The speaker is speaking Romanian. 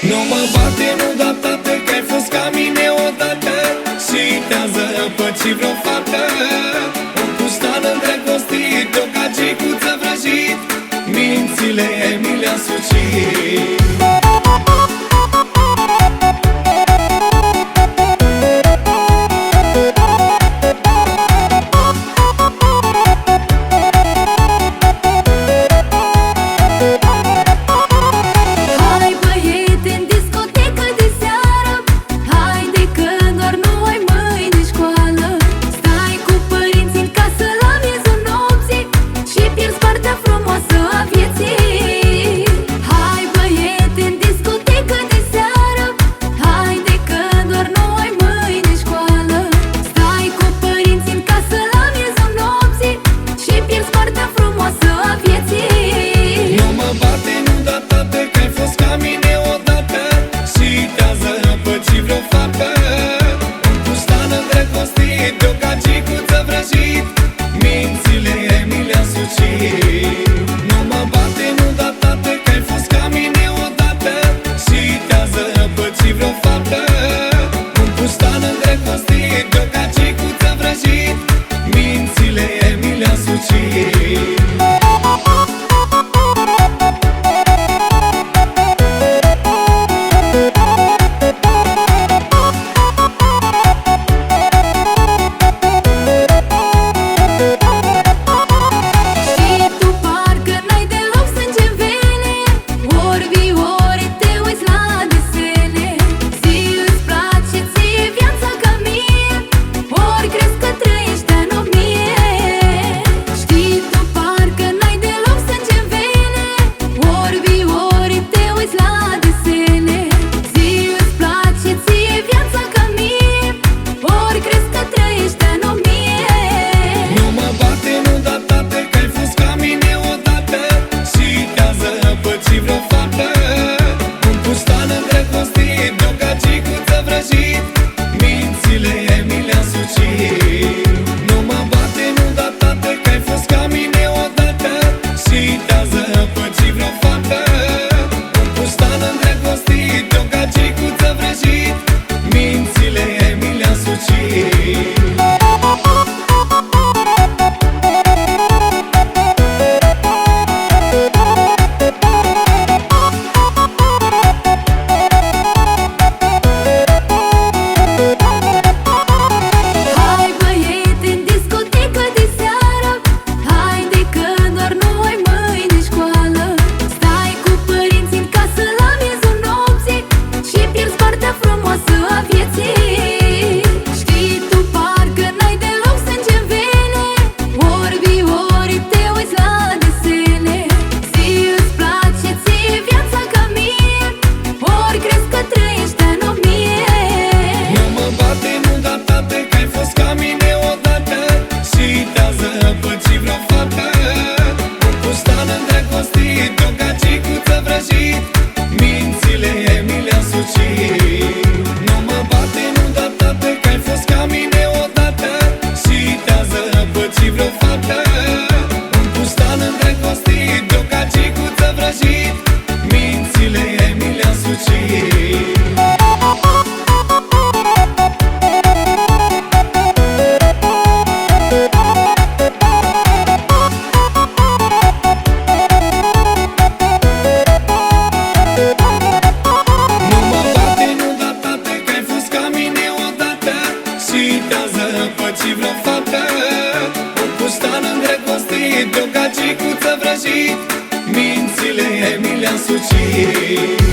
Nu mă bate, nu da tată Că ai fost ca mine odată. Și te-a apă și vreo fată. Un puștan îndrăgostit O ca cicuță vrăjit. Mințile mi le-a sucit. livram fatais. sentir. zile Emilia Sucii da, Te-a zăpăcit vreo fată. O puștană în dragoste e de o gagică yeah.